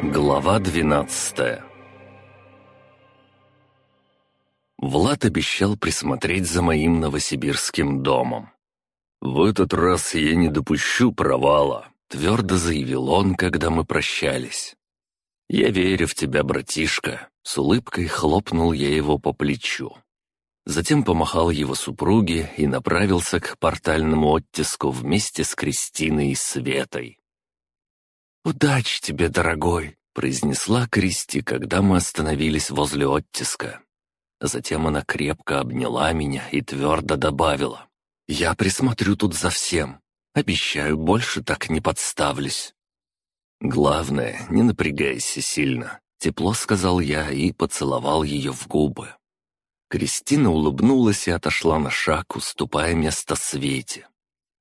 Глава двенадцатая Влад обещал присмотреть за моим новосибирским домом. «В этот раз я не допущу провала», — твердо заявил он, когда мы прощались. «Я верю в тебя, братишка», — с улыбкой хлопнул я его по плечу. Затем помахал его супруге и направился к портальному оттиску вместе с Кристиной и Светой. «Удачи тебе, дорогой!» — произнесла Кристи, когда мы остановились возле оттиска. Затем она крепко обняла меня и твердо добавила. «Я присмотрю тут за всем. Обещаю, больше так не подставлюсь». «Главное, не напрягайся сильно», — тепло сказал я и поцеловал ее в губы. Кристина улыбнулась и отошла на шаг, уступая место Свете.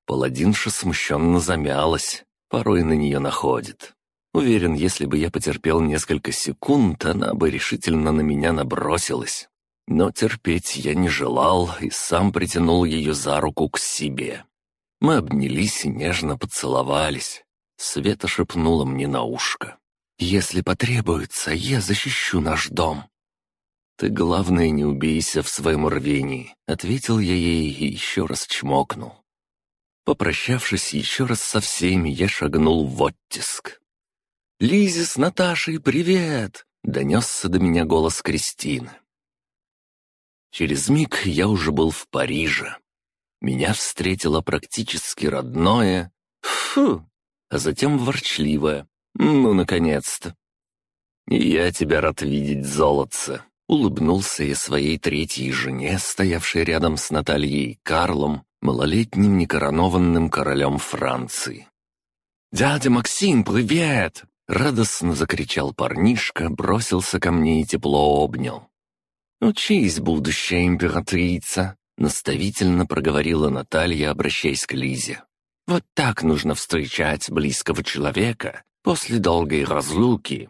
Паладинша смущенно замялась, порой на нее находит. Уверен, если бы я потерпел несколько секунд, она бы решительно на меня набросилась. Но терпеть я не желал и сам притянул ее за руку к себе. Мы обнялись и нежно поцеловались. Света шепнула мне на ушко. «Если потребуется, я защищу наш дом». «Ты, главное, не убейся в своем рвении», — ответил я ей и еще раз чмокнул. Попрощавшись еще раз со всеми, я шагнул в оттиск. «Лизе с Наташей, привет!» — донесся до меня голос Кристины. Через миг я уже был в Париже. Меня встретило практически родное, фу, а затем ворчливое, ну, наконец-то. Я тебя рад видеть, золотце, Улыбнулся я своей третьей жене, стоявшей рядом с Натальей и Карлом, малолетним некоронованным королем Франции. «Дядя Максим, привет!» — радостно закричал парнишка, бросился ко мне и тепло обнял. «Учись, будущая императрица!» — наставительно проговорила Наталья, обращаясь к Лизе. «Вот так нужно встречать близкого человека после долгой разлуки».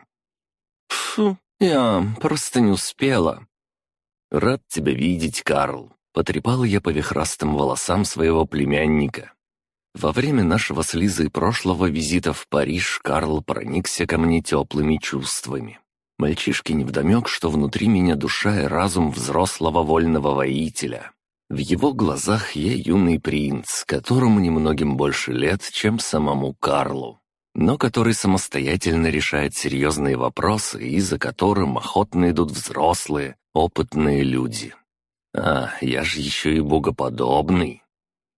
«Фу, «Я просто не успела». «Рад тебя видеть, Карл», — потрепал я по вихрастым волосам своего племянника. Во время нашего с Лизой прошлого визита в Париж Карл проникся ко мне теплыми чувствами. Мальчишке невдомек, что внутри меня душа и разум взрослого вольного воителя. В его глазах я юный принц, которому немногим больше лет, чем самому Карлу но который самостоятельно решает серьезные вопросы и за которым охотно идут взрослые, опытные люди. А, я же еще и богоподобный.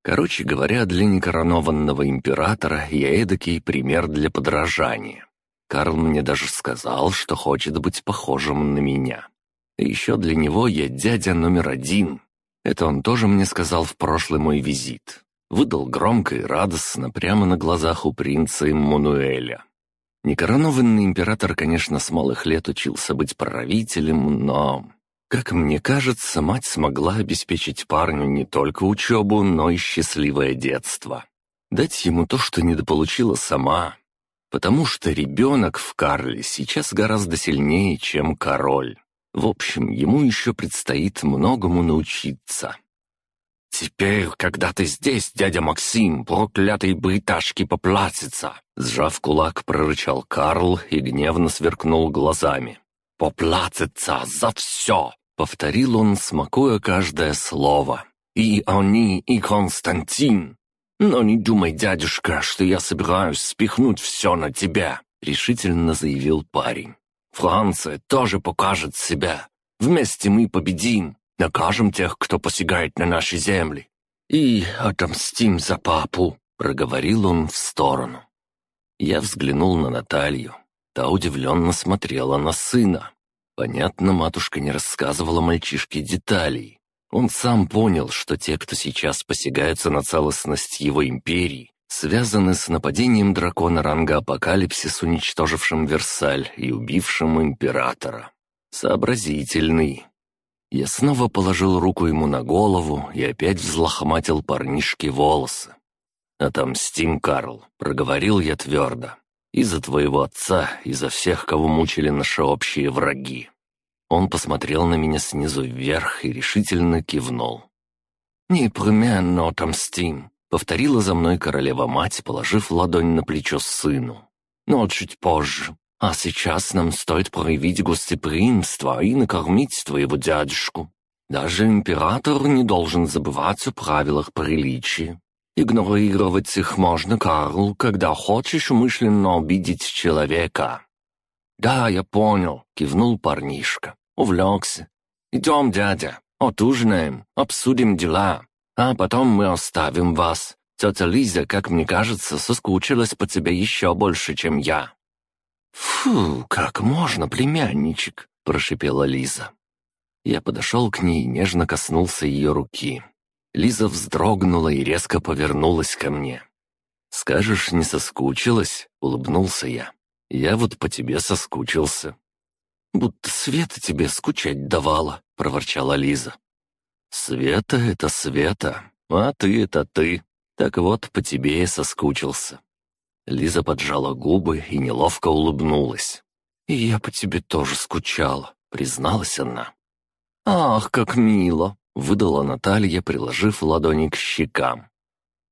Короче говоря, для некоронованного императора я эдакий пример для подражания. Карл мне даже сказал, что хочет быть похожим на меня. И еще для него я дядя номер один. Это он тоже мне сказал в прошлый мой визит. Выдал громко и радостно прямо на глазах у принца Иммануэля. Некоронованный император, конечно, с малых лет учился быть правителем, но... Как мне кажется, мать смогла обеспечить парню не только учебу, но и счастливое детство. Дать ему то, что недополучила сама. Потому что ребенок в Карле сейчас гораздо сильнее, чем король. В общем, ему еще предстоит многому научиться. «Теперь, когда ты здесь, дядя Максим, проклятый бриташки поплатится!» Сжав кулак, прорычал Карл и гневно сверкнул глазами. «Поплатится за все!» — повторил он, смакуя каждое слово. «И они, и Константин! Но не думай, дядюшка, что я собираюсь спихнуть все на тебя!» — решительно заявил парень. «Франция тоже покажет себя. Вместе мы победим. Накажем тех, кто посягает на наши земли. И отомстим за папу», — проговорил он в сторону. Я взглянул на Наталью. Та удивленно смотрела на сына. Понятно, матушка не рассказывала мальчишке деталей. Он сам понял, что те, кто сейчас посягаются на целостность его империи, связаны с нападением дракона ранга Апокалипсис, уничтожившим Версаль и убившим императора. Сообразительный, я снова положил руку ему на голову и опять взлохматил парнишке волосы. «Отомстим, Карл», — проговорил я твердо. «И за твоего отца, и за всех, кого мучили наши общие враги». Он посмотрел на меня снизу вверх и решительно кивнул. «Непременно отомстим», — повторила за мной королева-мать, положив ладонь на плечо сыну. «Но чуть позже. А сейчас нам стоит проявить гостеприимство и накормить твоего дядюшку. Даже император не должен забывать о правилах приличия. Игнорировать их можно, Карл, когда хочешь умышленно обидеть человека». «Да, я понял», — кивнул парнишка. Увлекся. «Идем, дядя, отужинаем, обсудим дела, а потом мы оставим вас. Тетя Лиза, как мне кажется, соскучилась по тебе еще больше, чем я». «Фу, как можно, племянничек?» — прошипела Лиза. Я подошел к ней и нежно коснулся ее руки. Лиза вздрогнула и резко повернулась ко мне. «Скажешь, не соскучилась?» — улыбнулся я. «Я вот по тебе соскучился». «Будто Света тебе скучать давала», — проворчала Лиза. «Света — это Света, а ты — это ты. Так вот, по тебе я соскучился». Лиза поджала губы и неловко улыбнулась. «И я по тебе тоже скучала», — призналась она. «Ах, как мило!» — выдала Наталья, приложив ладони к щекам.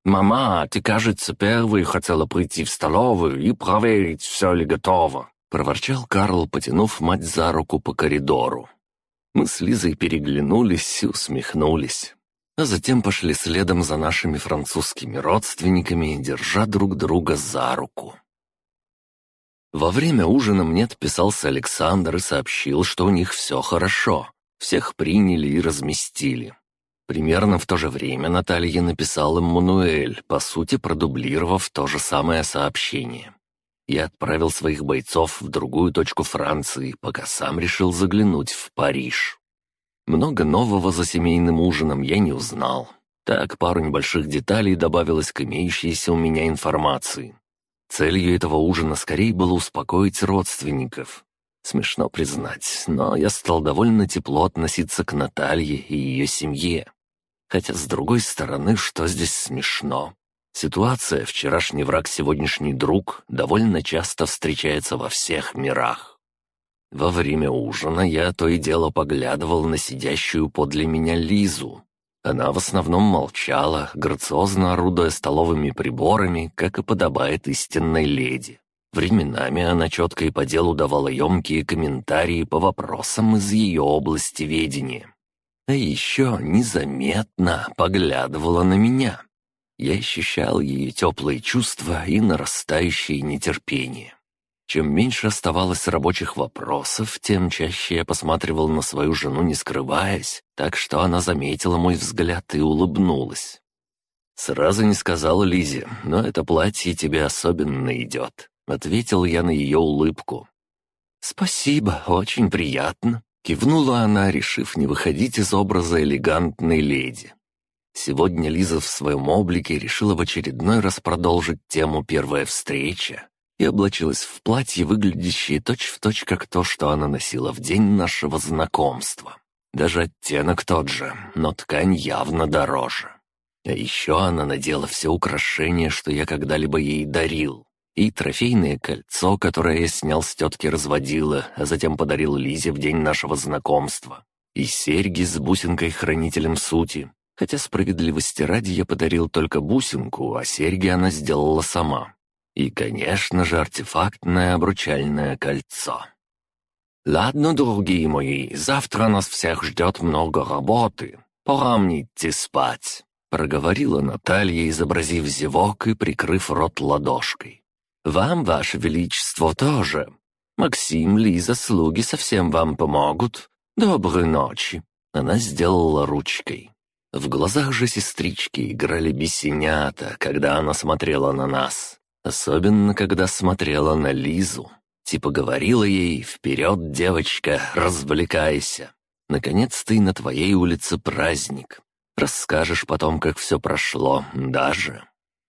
«Мама, ты, кажется, первой хотела прийти в столовую и проверить, все ли готово», — проворчал Карл, потянув мать за руку по коридору. Мы с Лизой переглянулись и усмехнулись, а затем пошли следом за нашими французскими родственниками, держа друг друга за руку. Во время ужина мне отписался Александр и сообщил, что у них все хорошо, всех приняли и разместили. Примерно в то же время Наталья написала Мануэль, по сути продублировав то же самое сообщение. Я отправил своих бойцов в другую точку Франции, пока сам решил заглянуть в Париж. Много нового за семейным ужином я не узнал. Так, пару небольших деталей добавилось к имеющейся у меня информации. Целью этого ужина скорее было успокоить родственников, Смешно признать, но я стал довольно тепло относиться к Наталье и ее семье. Хотя, с другой стороны, что здесь смешно? Ситуация «вчерашний враг, сегодняшний друг» довольно часто встречается во всех мирах. Во время ужина я то и дело поглядывал на сидящую подле меня Лизу. Она в основном молчала, грациозно орудуя столовыми приборами, как и подобает истинной леди. Временами она четко и по делу давала емкие комментарии по вопросам из ее области ведения. А еще незаметно поглядывала на меня. Я ощущал ее теплые чувства и нарастающее нетерпение. Чем меньше оставалось рабочих вопросов, тем чаще я посматривал на свою жену, не скрываясь, так что она заметила мой взгляд и улыбнулась. Сразу не сказала Лизе, но это платье тебе особенно идет. Ответил я на ее улыбку. «Спасибо, очень приятно», — кивнула она, решив не выходить из образа элегантной леди. Сегодня Лиза в своем облике решила в очередной раз продолжить тему «Первая встреча» и облачилась в платье, выглядящее точь-в-точь точь как то, что она носила в день нашего знакомства. Даже оттенок тот же, но ткань явно дороже. А еще она надела все украшения, что я когда-либо ей дарил и трофейное кольцо, которое я снял с тетки разводила, а затем подарил Лизе в день нашего знакомства, и серьги с бусинкой-хранителем сути. Хотя справедливости ради я подарил только бусинку, а серьги она сделала сама. И, конечно же, артефактное обручальное кольцо. «Ладно, дорогие мои, завтра нас всех ждет много работы. Пора мне идти спать», — проговорила Наталья, изобразив зевок и прикрыв рот ладошкой. Вам, Ваше Величество, тоже. Максим, Лиза, слуги совсем вам помогут. Доброй ночи». Она сделала ручкой. В глазах же сестрички играли бесенята, когда она смотрела на нас. Особенно, когда смотрела на Лизу. Типа говорила ей «Вперед, девочка, развлекайся! Наконец-то и на твоей улице праздник. Расскажешь потом, как все прошло, даже».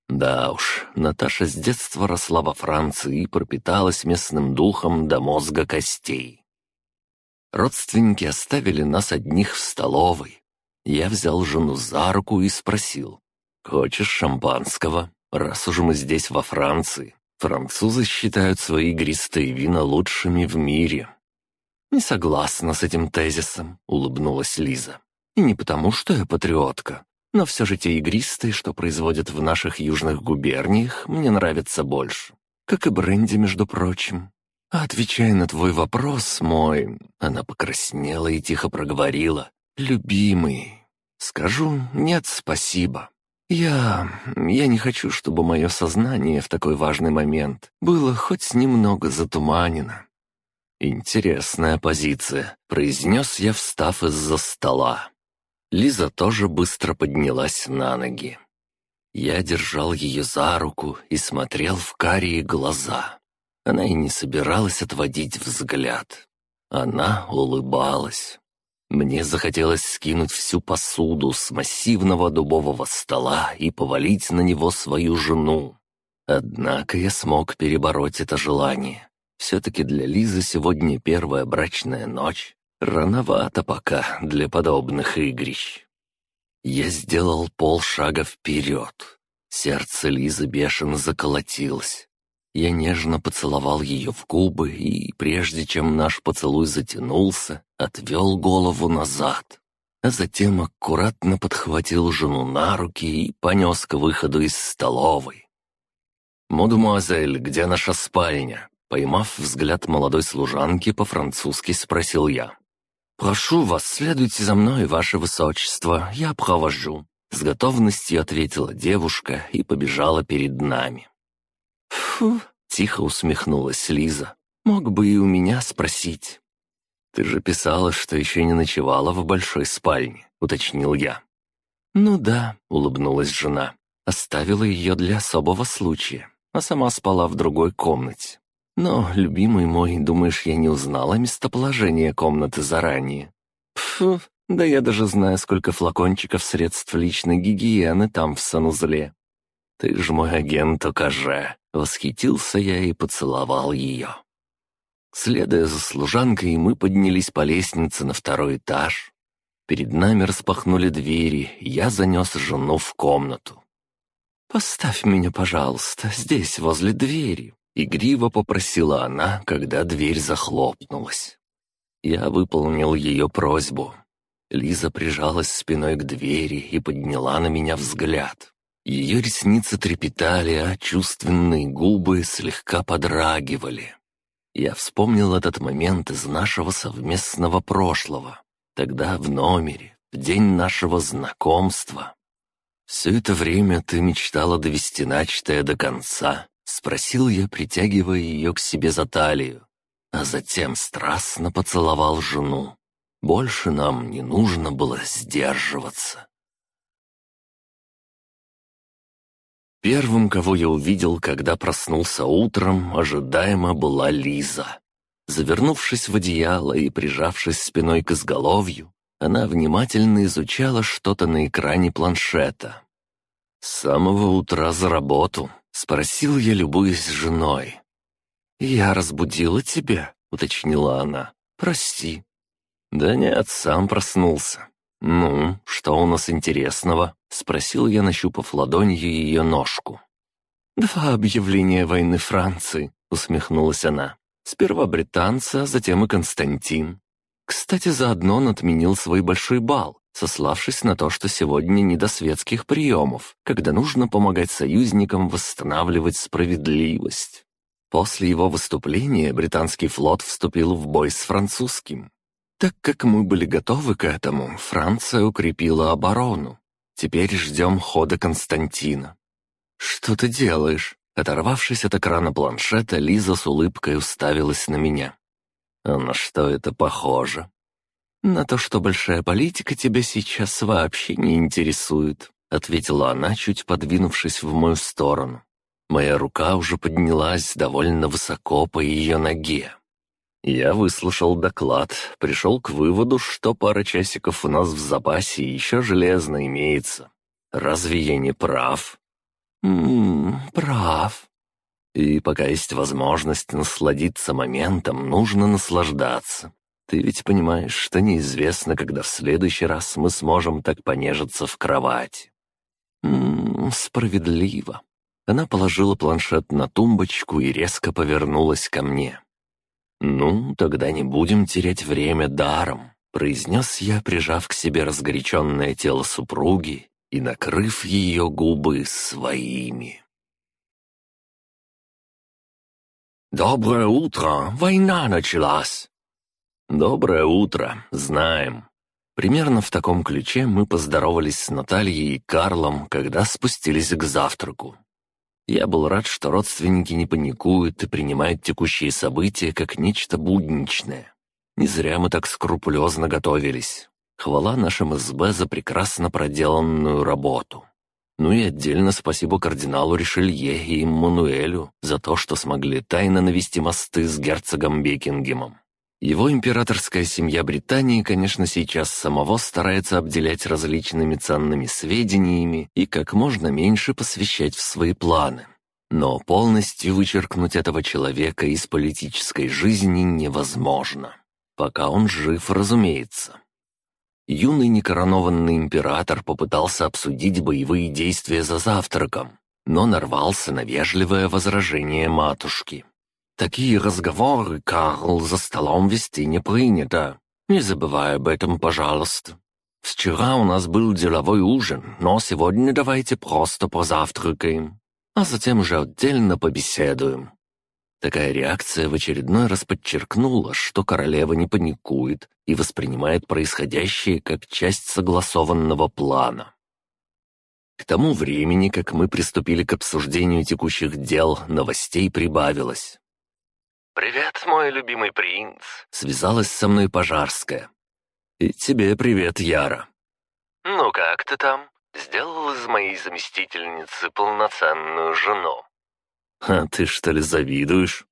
Да уж, Наташа с детства росла во Франции и пропиталась местным духом до мозга костей. Родственники оставили нас одних в столовой. Я взял жену за руку и спросил, «Хочешь шампанского? Раз уж мы здесь во Франции, французы считают свои игристые вина лучшими в мире». «Не согласна с этим тезисом», — улыбнулась Лиза. «И не потому, что я патриотка, но все же те игристые, что производят в наших южных губерниях, мне нравятся больше. Как и бренди, между прочим. отвечая на твой вопрос, мой...» Она покраснела и тихо проговорила. «Любимый, скажу нет, спасибо. Я... я не хочу, чтобы мое сознание в такой важный момент было хоть немного затуманено». «Интересная позиция», — произнес я, встав из-за стола. Лиза тоже быстро поднялась на ноги. Я держал ее за руку и смотрел в карие глаза. Она и не собиралась отводить взгляд. Она улыбалась. Мне захотелось скинуть всю посуду с массивного дубового стола и повалить на него свою жену. Однако я смог перебороть это желание. Все-таки для Лизы сегодня первая брачная ночь. Рановато пока для подобных игрищ. Я сделал полшага вперед. Сердце Лизы бешено заколотилось. Я нежно поцеловал ее в губы и, прежде чем наш поцелуй затянулся, отвел голову назад, а затем аккуратно подхватил жену на руки и понес к выходу из столовой. «Мадемуазель, где наша спальня?» Поймав взгляд молодой служанки, по-французски спросил я. «Прошу вас, следуйте за мной, ваше высочество, я провожу», — с готовностью ответила девушка и побежала перед нами. «Фу!» — тихо усмехнулась Лиза. «Мог бы и у меня спросить». «Ты же писала, что еще не ночевала в большой спальне», — уточнил я. «Ну да», — улыбнулась жена. «Оставила ее для особого случая, а сама спала в другой комнате. Но, любимый мой, думаешь, я не узнала местоположение комнаты заранее?» «Пфу, да я даже знаю, сколько флакончиков средств личной гигиены там в санузле». «Ты ж мой агент, укажи!» Восхитился я и поцеловал ее. Следуя за служанкой, мы поднялись по лестнице на второй этаж. Перед нами распахнули двери, я занес жену в комнату. «Поставь меня, пожалуйста, здесь, возле двери», — игриво попросила она, когда дверь захлопнулась. Я выполнил ее просьбу. Лиза прижалась спиной к двери и подняла на меня взгляд. Ее ресницы трепетали, а чувственные губы слегка подрагивали. Я вспомнил этот момент из нашего совместного прошлого. Тогда в номере, в день нашего знакомства. «Все это время ты мечтала довести начатое до конца?» — спросил я, притягивая ее к себе за талию. А затем страстно поцеловал жену. Больше нам не нужно было сдерживаться. Первым, кого я увидел, когда проснулся утром, ожидаемо была Лиза. Завернувшись в одеяло и прижавшись спиной к изголовью, она внимательно изучала что-то на экране планшета. «С самого утра за работу?» — спросил я, любуясь женой. «Я разбудила тебя?» — уточнила она. «Прости». «Да нет, сам проснулся. «Ну, что у нас интересного?» — спросил я, нащупав ладонью ее ножку. «Два объявления войны Франции», — усмехнулась она. «Сперва британцы, а затем и Константин. Кстати, заодно он отменил свой большой бал, сославшись на то, что сегодня не до светских приемов, когда нужно помогать союзникам восстанавливать справедливость. После его выступления британский флот вступил в бой с французским. Так как мы были готовы к этому, Франция укрепила оборону. Теперь ждем хода Константина. «Что ты делаешь?» Оторвавшись от экрана планшета, Лиза с улыбкой уставилась на меня. «А на что это похоже?» «На то, что большая политика тебя сейчас вообще не интересует», ответила она, чуть подвинувшись в мою сторону. Моя рука уже поднялась довольно высоко по ее ноге. Я выслушал доклад, пришел к выводу, что пара часиков у нас в запасе еще железно имеется. Разве я не прав? Ммм, прав. И пока есть возможность насладиться моментом, нужно наслаждаться. Ты ведь понимаешь, что неизвестно, когда в следующий раз мы сможем так понежиться в кровати. Ммм, справедливо. Она положила планшет на тумбочку и резко повернулась ко мне. «Ну, тогда не будем терять время даром», — произнес я, прижав к себе разгоряченное тело супруги и накрыв ее губы своими. «Доброе утро! Война началась!» «Доброе утро! Знаем!» Примерно в таком ключе мы поздоровались с Натальей и Карлом, когда спустились к завтраку. Я был рад, что родственники не паникуют и принимают текущие события как нечто будничное. Не зря мы так скрупулезно готовились. Хвала нашим СБ за прекрасно проделанную работу. Ну и отдельно спасибо кардиналу Ришелье и Иммануэлю за то, что смогли тайно навести мосты с герцогом Бекингемом. Его императорская семья Британии, конечно, сейчас самого старается обделять различными ценными сведениями и как можно меньше посвящать в свои планы. Но полностью вычеркнуть этого человека из политической жизни невозможно. Пока он жив, разумеется юный некоронованный император попытался обсудить боевые действия за завтраком, но нарвался на вежливое возражение матушки. «Такие разговоры, Карл, за столом вести не принято. Не забывай об этом, пожалуйста. Вчера у нас был деловой ужин, но сегодня давайте просто позавтракаем, а затем уже отдельно побеседуем. Такая реакция в очередной раз подчеркнула, что королева не паникует и воспринимает происходящее как часть согласованного плана. К тому времени, как мы приступили к обсуждению текущих дел, новостей прибавилось. «Привет, мой любимый принц!» — связалась со мной Пожарская. «И тебе привет, Яра!» «Ну как ты там? Сделал из моей заместительницы полноценную жену?» «А ты что ли завидуешь?»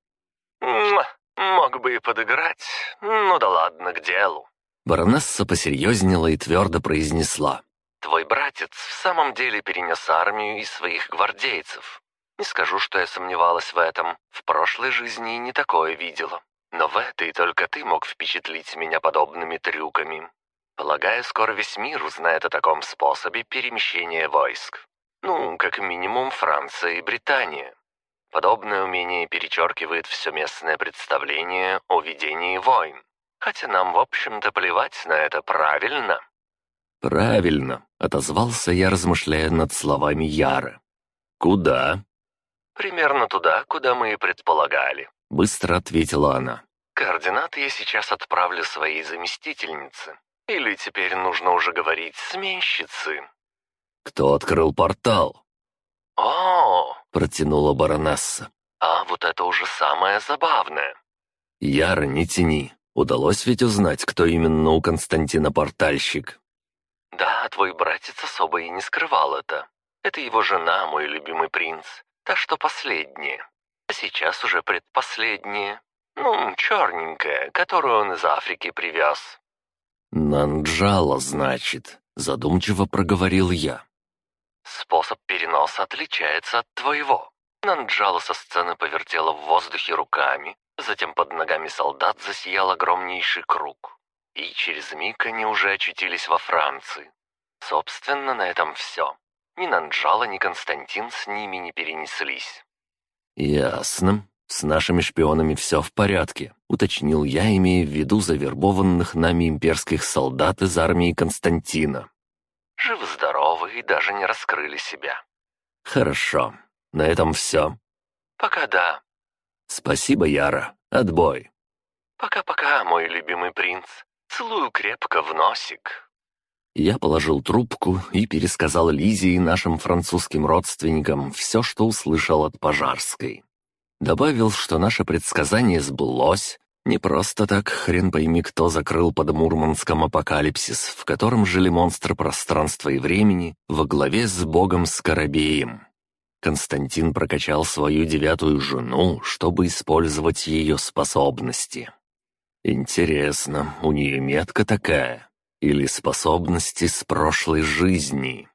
«Мог бы и подыграть, ну да ладно, к делу». Баронесса посерьезнела и твердо произнесла. «Твой братец в самом деле перенес армию и своих гвардейцев. Не скажу, что я сомневалась в этом. В прошлой жизни не такое видела. Но в этой только ты мог впечатлить меня подобными трюками. Полагаю, скоро весь мир узнает о таком способе перемещения войск. Ну, как минимум Франция и Британия. Подобное умение перечеркивает все местное представление о ведении войн. Хотя нам, в общем-то, плевать на это, правильно?» «Правильно», — отозвался я, размышляя над словами Яры. «Куда?» «Примерно туда, куда мы и предполагали», — быстро ответила она. «Координаты я сейчас отправлю своей заместительнице. Или теперь нужно уже говорить сменщицы». «Кто открыл портал?» «О, — протянула баронесса. «А вот это уже самое забавное!» «Яра, не тяни. Удалось ведь узнать, кто именно у Константина портальщик?» «Да, твой братец особо и не скрывал это. Это его жена, мой любимый принц, та, что последняя. А сейчас уже предпоследняя. Ну, черненькая, которую он из Африки привез». «Нанджала, значит», — задумчиво проговорил я. Способ переноса отличается от твоего. Нанджала со сцены повертела в воздухе руками, затем под ногами солдат засиял огромнейший круг. И через миг они уже очутились во Франции. Собственно, на этом все. Ни Нанджала, ни Константин с ними не перенеслись. «Ясно. С нашими шпионами все в порядке», — уточнил я, имея в виду завербованных нами имперских солдат из армии Константина. Живы-здоровы и даже не раскрыли себя. Хорошо. На этом все. Пока да. Спасибо, Яра. Отбой. Пока-пока, мой любимый принц. Целую крепко в носик. Я положил трубку и пересказал Лизе и нашим французским родственникам все, что услышал от Пожарской. Добавил, что наше предсказание сбылось, не просто так хрен пойми, кто закрыл под Мурманском апокалипсис, в котором жили монстры пространства и времени во главе с богом Скоробеем. Константин прокачал свою девятую жену, чтобы использовать ее способности. Интересно, у нее метка такая? Или способности с прошлой жизни?